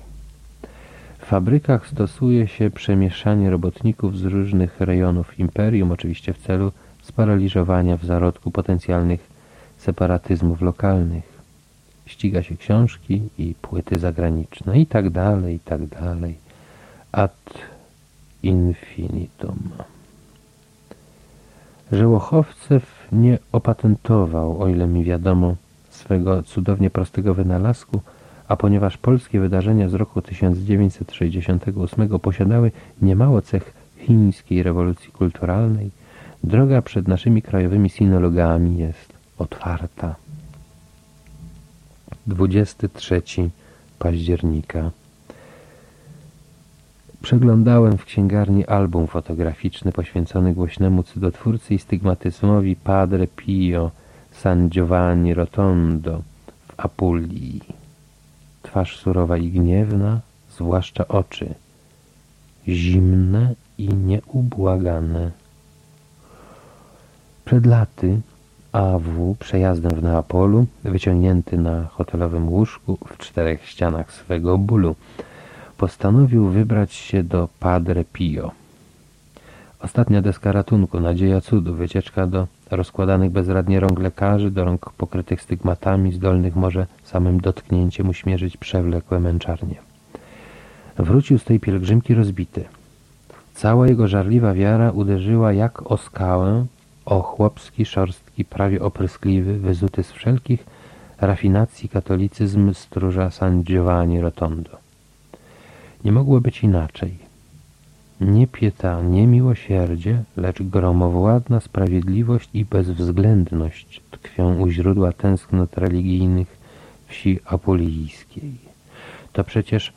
W fabrykach stosuje się przemieszanie robotników z różnych rejonów imperium, oczywiście w celu sparaliżowania w zarodku potencjalnych separatyzmów lokalnych. Ściga się książki i płyty zagraniczne i tak dalej, i tak dalej. Ad infinitum. Żełochowcew nie opatentował, o ile mi wiadomo, swego cudownie prostego wynalazku, a ponieważ polskie wydarzenia z roku 1968 posiadały niemało cech chińskiej rewolucji kulturalnej, droga przed naszymi krajowymi sinologami jest otwarta. 23 października Przeglądałem w księgarni album fotograficzny poświęcony głośnemu cudotwórcy i stygmatyzmowi Padre Pio San Giovanni Rotondo w Apulii. Twarz surowa i gniewna, zwłaszcza oczy. Zimne i nieubłagane. Przed laty A.W. przejazdem w Neapolu, wyciągnięty na hotelowym łóżku w czterech ścianach swego bólu, postanowił wybrać się do Padre Pio. Ostatnia deska ratunku, nadzieja cudu, wycieczka do rozkładanych bezradnie rąk lekarzy, do rąk pokrytych stygmatami, zdolnych może samym dotknięciem uśmierzyć przewlekłe męczarnie. Wrócił z tej pielgrzymki rozbity. Cała jego żarliwa wiara uderzyła jak o skałę, o chłopski, szorstki, prawie opryskliwy, wyzuty z wszelkich rafinacji katolicyzm stróża San Giovanni Rotondo. Nie mogło być inaczej. Nie pieta, nie miłosierdzie, lecz gromowładna sprawiedliwość i bezwzględność tkwią u źródła tęsknot religijnych wsi apolijskiej. To przecież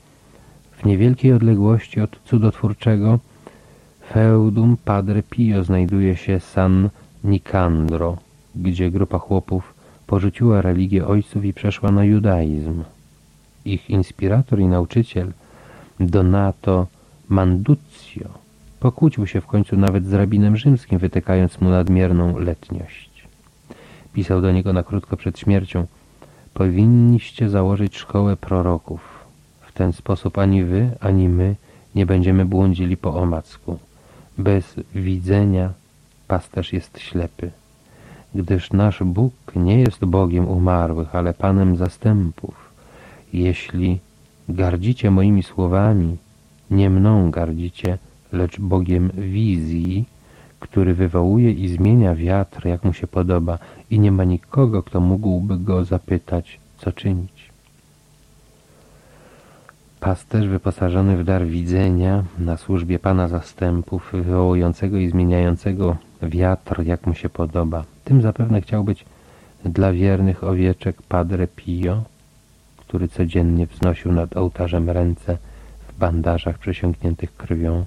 w niewielkiej odległości od cudotwórczego feudum Padre Pio znajduje się San Nicandro, gdzie grupa chłopów porzuciła religię ojców i przeszła na judaizm. Ich inspirator i nauczyciel – Donato Manduccio pokłócił się w końcu nawet z rabinem rzymskim, wytykając mu nadmierną letniość. Pisał do niego na krótko przed śmiercią Powinniście założyć szkołę proroków. W ten sposób ani wy, ani my nie będziemy błądzili po omacku. Bez widzenia pasterz jest ślepy. Gdyż nasz Bóg nie jest Bogiem umarłych, ale Panem zastępów. Jeśli Gardzicie moimi słowami, nie mną gardzicie, lecz Bogiem wizji, który wywołuje i zmienia wiatr, jak mu się podoba i nie ma nikogo, kto mógłby go zapytać, co czynić. Pasterz wyposażony w dar widzenia na służbie Pana zastępów, wywołującego i zmieniającego wiatr, jak mu się podoba. Tym zapewne chciał być dla wiernych owieczek Padre Pio, który codziennie wznosił nad ołtarzem ręce w bandażach przesiąkniętych krwią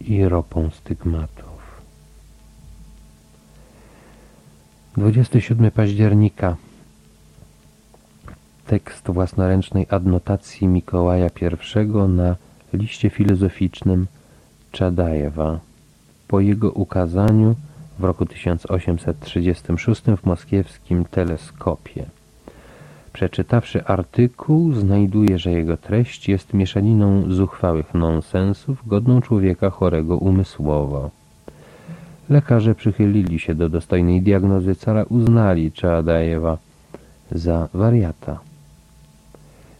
i ropą stygmatów. 27 października Tekst własnoręcznej adnotacji Mikołaja I na liście filozoficznym Czadajewa po jego ukazaniu w roku 1836 w moskiewskim teleskopie. Przeczytawszy artykuł, znajduje, że jego treść jest mieszaniną zuchwałych nonsensów, godną człowieka chorego umysłowo. Lekarze przychylili się do dostojnej diagnozy cara, uznali Czaadajewa za wariata.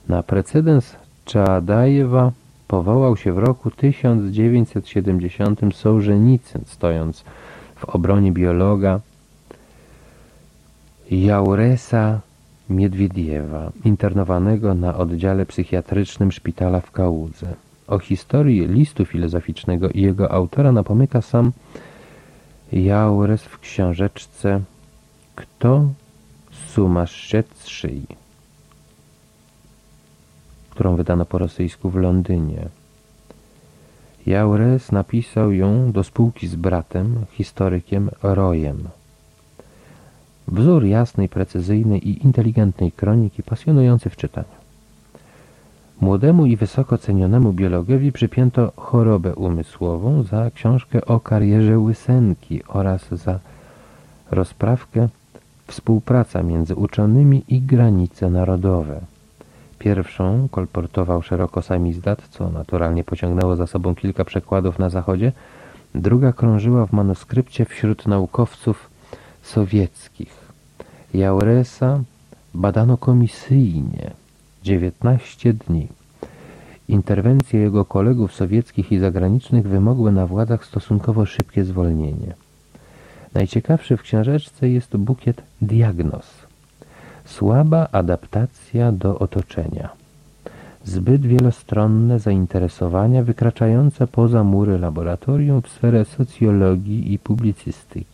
Na precedens Czaadajewa powołał się w roku 1970 Sołżenicyn, stojąc w obronie biologa Jauresa Miedwiediewa, internowanego na oddziale psychiatrycznym szpitala w Kałudze. O historii listu filozoficznego i jego autora napomyka sam Jaures w książeczce Kto sumaszczyj, którą wydano po rosyjsku w Londynie. Jaures napisał ją do spółki z bratem, historykiem Rojem. Wzór jasnej, precyzyjnej i inteligentnej kroniki, pasjonujący w czytaniu. Młodemu i wysoko cenionemu biologowi przypięto chorobę umysłową za książkę o karierze Łysenki oraz za rozprawkę Współpraca między uczonymi i granice narodowe. Pierwszą kolportował szeroko samizdat, co naturalnie pociągnęło za sobą kilka przekładów na zachodzie, druga krążyła w manuskrypcie wśród naukowców sowieckich. Jauresa badano komisyjnie 19 dni. Interwencje jego kolegów sowieckich i zagranicznych wymogły na władzach stosunkowo szybkie zwolnienie. Najciekawszy w książeczce jest bukiet diagnoz. Słaba adaptacja do otoczenia. Zbyt wielostronne zainteresowania wykraczające poza mury laboratorium w sferę socjologii i publicystyki.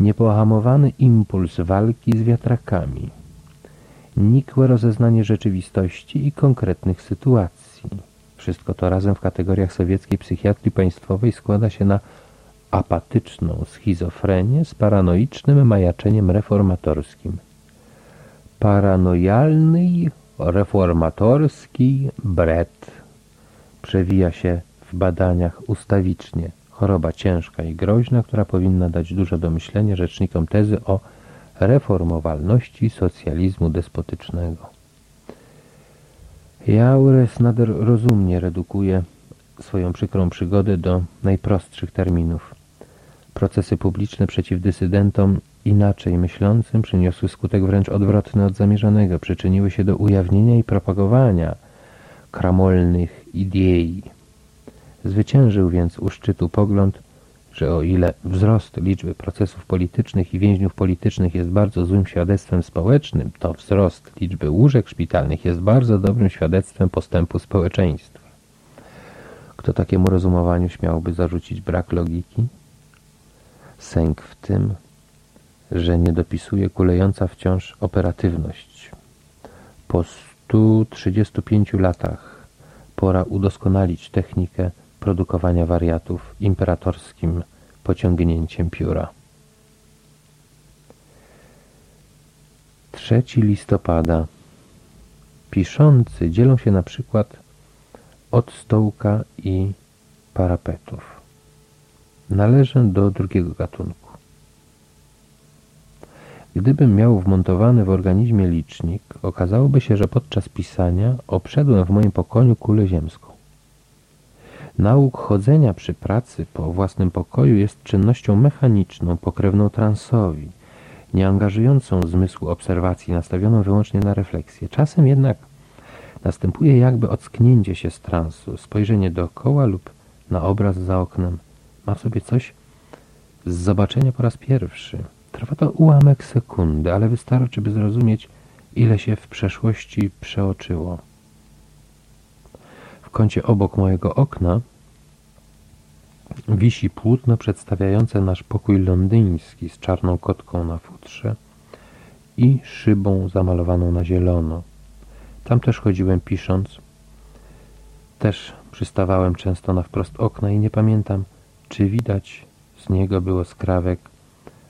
Niepohamowany impuls walki z wiatrakami. Nikłe rozeznanie rzeczywistości i konkretnych sytuacji. Wszystko to razem w kategoriach sowieckiej psychiatrii państwowej składa się na apatyczną schizofrenię z paranoicznym majaczeniem reformatorskim. Paranojalny reformatorski bret przewija się w badaniach ustawicznie. Choroba ciężka i groźna, która powinna dać dużo do myślenia rzecznikom tezy o reformowalności socjalizmu despotycznego. Jaures nader rozumnie redukuje swoją przykrą przygodę do najprostszych terminów. Procesy publiczne przeciw dysydentom inaczej myślącym przyniosły skutek wręcz odwrotny od zamierzonego. Przyczyniły się do ujawnienia i propagowania kramolnych idei. Zwyciężył więc u szczytu pogląd, że o ile wzrost liczby procesów politycznych i więźniów politycznych jest bardzo złym świadectwem społecznym, to wzrost liczby łóżek szpitalnych jest bardzo dobrym świadectwem postępu społeczeństwa. Kto takiemu rozumowaniu śmiałby zarzucić brak logiki? Sęk w tym, że nie dopisuje kulejąca wciąż operatywność. Po 135 latach pora udoskonalić technikę produkowania wariatów imperatorskim pociągnięciem pióra. 3 listopada Piszący dzielą się na przykład od stołka i parapetów. Należę do drugiego gatunku. Gdybym miał wmontowany w organizmie licznik, okazałoby się, że podczas pisania obszedłem w moim pokoju kulę ziemską. Nauk chodzenia przy pracy po własnym pokoju jest czynnością mechaniczną, pokrewną transowi, nie angażującą zmysłu obserwacji, nastawioną wyłącznie na refleksję. Czasem jednak następuje jakby ocknięcie się z transu, spojrzenie dookoła lub na obraz za oknem. Ma w sobie coś z zobaczenia po raz pierwszy. Trwa to ułamek sekundy, ale wystarczy, by zrozumieć, ile się w przeszłości przeoczyło. Kącie obok mojego okna wisi płótno przedstawiające nasz pokój londyński z czarną kotką na futrze i szybą zamalowaną na zielono. Tam też chodziłem pisząc. Też przystawałem często na wprost okna i nie pamiętam, czy widać z niego było skrawek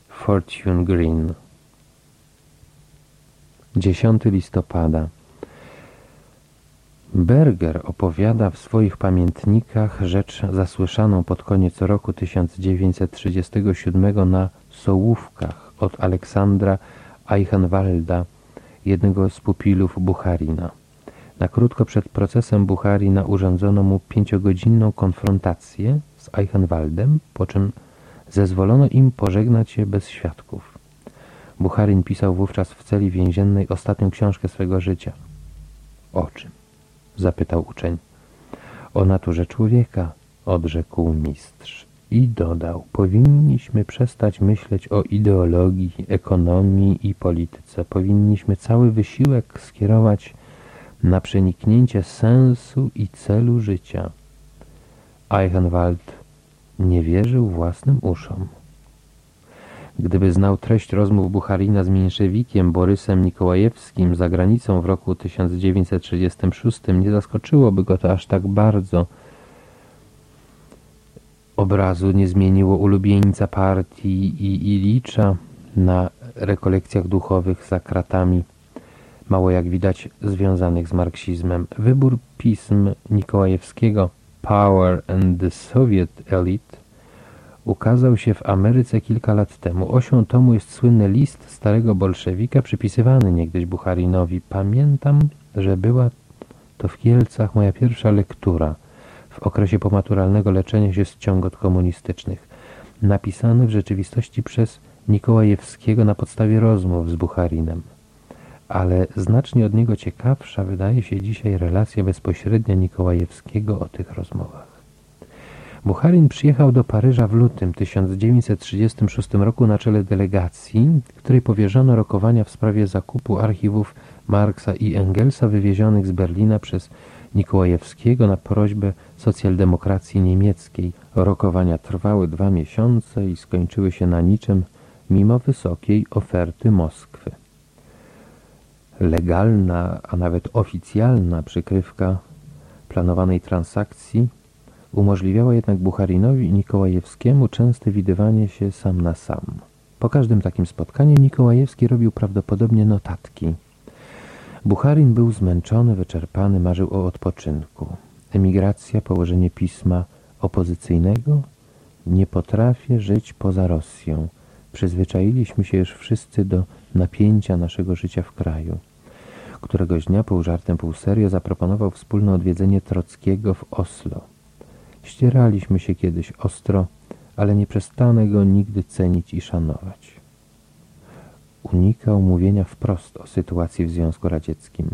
Fortune Green. 10 listopada Berger opowiada w swoich pamiętnikach rzecz zasłyszaną pod koniec roku 1937 na Sołówkach od Aleksandra Eichenwalda, jednego z pupilów Bucharina. Na krótko przed procesem Bucharina urządzono mu pięciogodzinną konfrontację z Eichenwaldem, po czym zezwolono im pożegnać się bez świadków. Bucharin pisał wówczas w celi więziennej ostatnią książkę swego życia. O czym? Zapytał uczeń. O naturze człowieka, odrzekł mistrz. I dodał, powinniśmy przestać myśleć o ideologii, ekonomii i polityce. Powinniśmy cały wysiłek skierować na przeniknięcie sensu i celu życia. Eichenwald nie wierzył własnym uszom. Gdyby znał treść rozmów Bucharina z Minszewikiem Borysem Nikołajewskim za granicą w roku 1936, nie zaskoczyłoby go to aż tak bardzo. Obrazu nie zmieniło ulubieńca partii i Ilicza na rekolekcjach duchowych za kratami, mało jak widać związanych z marksizmem. Wybór pism Nikołajewskiego Power and the Soviet Elite ukazał się w Ameryce kilka lat temu. Osią tomu jest słynny list starego bolszewika przypisywany niegdyś Bucharinowi. Pamiętam, że była to w Kielcach moja pierwsza lektura w okresie pomaturalnego leczenia się z ciągot komunistycznych. Napisany w rzeczywistości przez Nikołajewskiego na podstawie rozmów z Bucharinem. Ale znacznie od niego ciekawsza wydaje się dzisiaj relacja bezpośrednia Nikołajewskiego o tych rozmowach. Bucharin przyjechał do Paryża w lutym 1936 roku na czele delegacji, której powierzono rokowania w sprawie zakupu archiwów Marksa i Engelsa wywiezionych z Berlina przez Nikołajewskiego na prośbę socjaldemokracji niemieckiej. Rokowania trwały dwa miesiące i skończyły się na niczym mimo wysokiej oferty Moskwy. Legalna, a nawet oficjalna przykrywka planowanej transakcji umożliwiała jednak Bucharinowi i Nikołajewskiemu częste widywanie się sam na sam. Po każdym takim spotkaniu Nikołajewski robił prawdopodobnie notatki. Bucharin był zmęczony, wyczerpany, marzył o odpoczynku. Emigracja, położenie pisma opozycyjnego? Nie potrafię żyć poza Rosją. Przyzwyczailiśmy się już wszyscy do napięcia naszego życia w kraju. Któregoś dnia pół żartem, pół serio zaproponował wspólne odwiedzenie Trockiego w Oslo. Ścieraliśmy się kiedyś ostro, ale nie przestanę go nigdy cenić i szanować. Unikał mówienia wprost o sytuacji w Związku Radzieckim.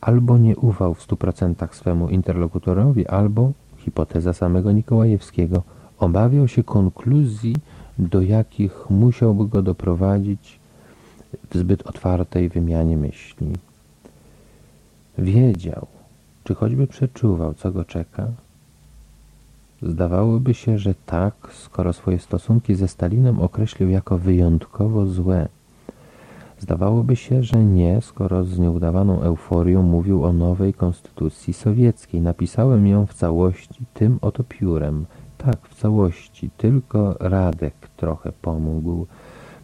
Albo nie ufał w stu procentach swemu interlokutorowi, albo, hipoteza samego Nikołajewskiego, obawiał się konkluzji, do jakich musiałby go doprowadzić w zbyt otwartej wymianie myśli. Wiedział, czy choćby przeczuwał, co go czeka, Zdawałoby się, że tak, skoro swoje stosunki ze Stalinem określił jako wyjątkowo złe. Zdawałoby się, że nie, skoro z nieudawaną euforią mówił o nowej konstytucji sowieckiej. Napisałem ją w całości tym oto piórem. Tak, w całości, tylko Radek trochę pomógł.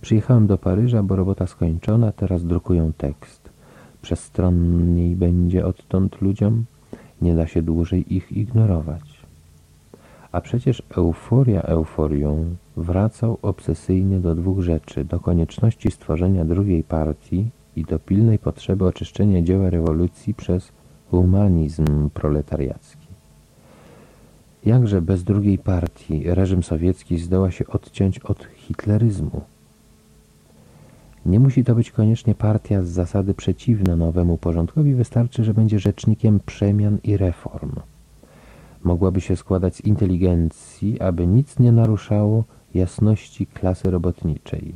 Przyjechałem do Paryża, bo robota skończona, teraz drukują tekst. Przestronniej będzie odtąd ludziom, nie da się dłużej ich ignorować. A przecież euforia euforią wracał obsesyjnie do dwóch rzeczy, do konieczności stworzenia drugiej partii i do pilnej potrzeby oczyszczenia dzieła rewolucji przez humanizm proletariacki. Jakże bez drugiej partii reżim sowiecki zdoła się odciąć od hitleryzmu? Nie musi to być koniecznie partia z zasady przeciwna nowemu porządkowi, wystarczy, że będzie rzecznikiem przemian i reform mogłaby się składać z inteligencji, aby nic nie naruszało jasności klasy robotniczej.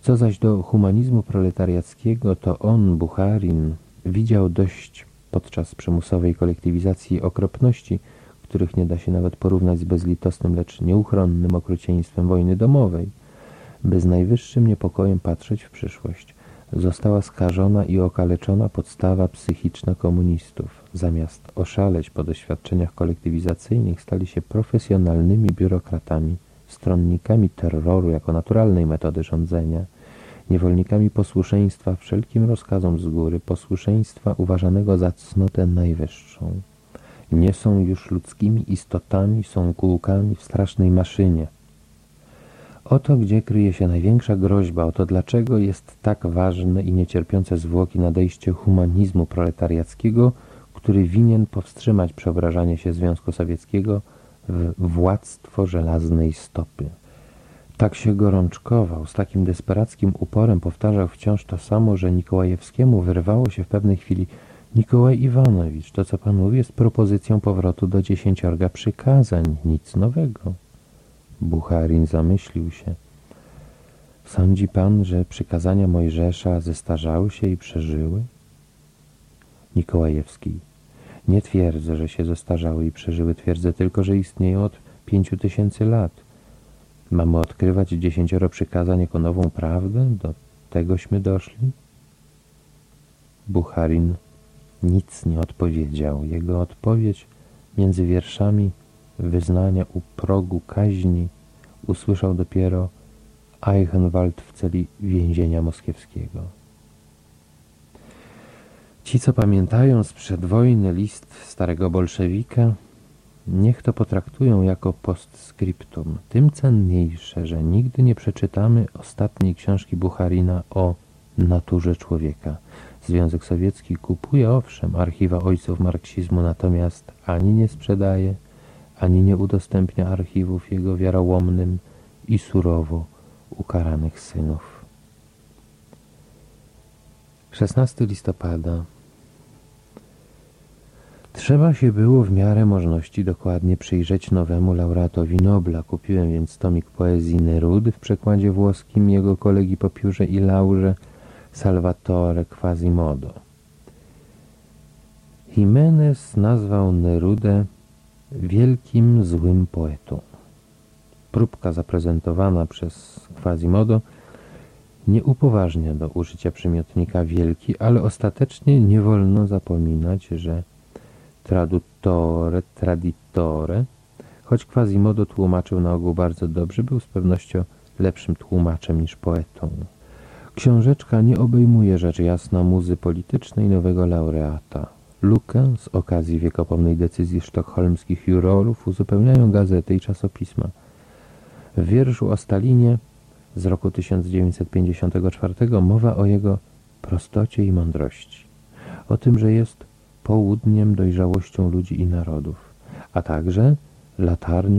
Co zaś do humanizmu proletariackiego, to on, Bucharin, widział dość podczas przymusowej kolektywizacji okropności, których nie da się nawet porównać z bezlitosnym, lecz nieuchronnym okrucieństwem wojny domowej, by z najwyższym niepokojem patrzeć w przyszłość. Została skażona i okaleczona podstawa psychiczna komunistów. Zamiast oszaleć po doświadczeniach kolektywizacyjnych stali się profesjonalnymi biurokratami, stronnikami terroru jako naturalnej metody rządzenia, niewolnikami posłuszeństwa wszelkim rozkazom z góry, posłuszeństwa uważanego za cnotę najwyższą. Nie są już ludzkimi istotami, są kółkami w strasznej maszynie, Oto gdzie kryje się największa groźba, oto dlaczego jest tak ważne i niecierpiące zwłoki nadejście humanizmu proletariackiego, który winien powstrzymać przeobrażanie się Związku Sowieckiego w władztwo żelaznej stopy. Tak się gorączkował, z takim desperackim uporem powtarzał wciąż to samo, że Nikołajewskiemu wyrwało się w pewnej chwili Nikołaj Iwanowicz, to co pan mówi jest propozycją powrotu do dziesięciorga przykazań, nic nowego. Bucharin zamyślił się. Sądzi pan, że przykazania Mojżesza zestarzały się i przeżyły? Nikołajewskiej. Nie twierdzę, że się zestarzały i przeżyły, twierdzę tylko, że istnieją od pięciu tysięcy lat. Mamy odkrywać dziesięcioro przykazań jako nową prawdę? Do tegośmy doszli? Bucharin nic nie odpowiedział. Jego odpowiedź między wierszami wyznania u progu kaźni usłyszał dopiero Eichenwald w celi więzienia moskiewskiego. Ci, co pamiętają sprzed wojny list starego bolszewika, niech to potraktują jako postscriptum. Tym cenniejsze, że nigdy nie przeczytamy ostatniej książki Bucharina o naturze człowieka. Związek Sowiecki kupuje owszem archiwa ojców marksizmu, natomiast ani nie sprzedaje, ani nie udostępnia archiwów jego wiarołomnym i surowo ukaranych synów. 16 listopada Trzeba się było w miarę możliwości dokładnie przyjrzeć nowemu laureatowi Nobla. Kupiłem więc tomik poezji Nerudy w przekładzie włoskim jego kolegi po piórze i laurze Salvatore Quasimodo. Jimenez nazwał Nerudę wielkim złym poetą. Próbka zaprezentowana przez Quasimodo nie upoważnia do użycia przymiotnika wielki, ale ostatecznie nie wolno zapominać, że traduttore, traditore, choć Quasimodo tłumaczył na ogół bardzo dobrze, był z pewnością lepszym tłumaczem niż poetą. Książeczka nie obejmuje rzecz jasna muzy politycznej nowego laureata. Lukę z okazji wiekopomnej decyzji sztokholmskich jurorów uzupełniają gazety i czasopisma. W wierszu o Stalinie z roku 1954 mowa o jego prostocie i mądrości. O tym, że jest południem dojrzałością ludzi i narodów, a także latarnią